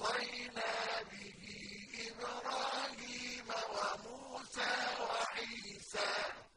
وصينا بِهِ إِبْرَاهِيمَ وَمُوسَىٰ وَعِيسَىٰ